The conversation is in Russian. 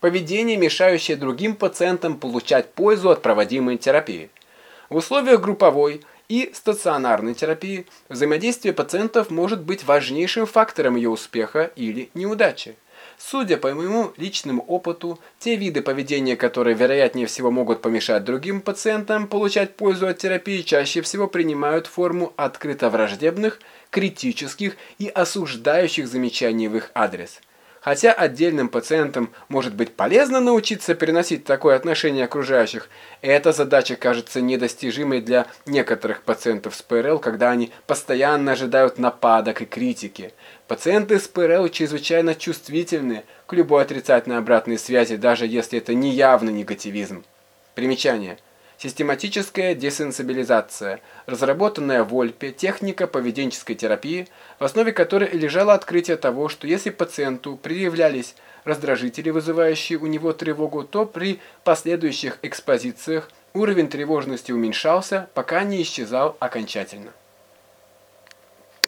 Поведение, мешающее другим пациентам получать пользу от проводимой терапии. В условиях групповой и стационарной терапии взаимодействие пациентов может быть важнейшим фактором ее успеха или неудачи. Судя по моему личному опыту, те виды поведения, которые вероятнее всего могут помешать другим пациентам получать пользу от терапии, чаще всего принимают форму открыто враждебных, критических и осуждающих замечаний в их адрес. Хотя отдельным пациентам может быть полезно научиться переносить такое отношение окружающих, эта задача кажется недостижимой для некоторых пациентов с ПРЛ, когда они постоянно ожидают нападок и критики. Пациенты с ПРЛ чрезвычайно чувствительны к любой отрицательной обратной связи, даже если это не явный негативизм. Примечание. Систематическая десенсибилизация, разработанная в Ольпе техника поведенческой терапии, в основе которой лежало открытие того, что если пациенту предъявлялись раздражители, вызывающие у него тревогу, то при последующих экспозициях уровень тревожности уменьшался, пока не исчезал окончательно.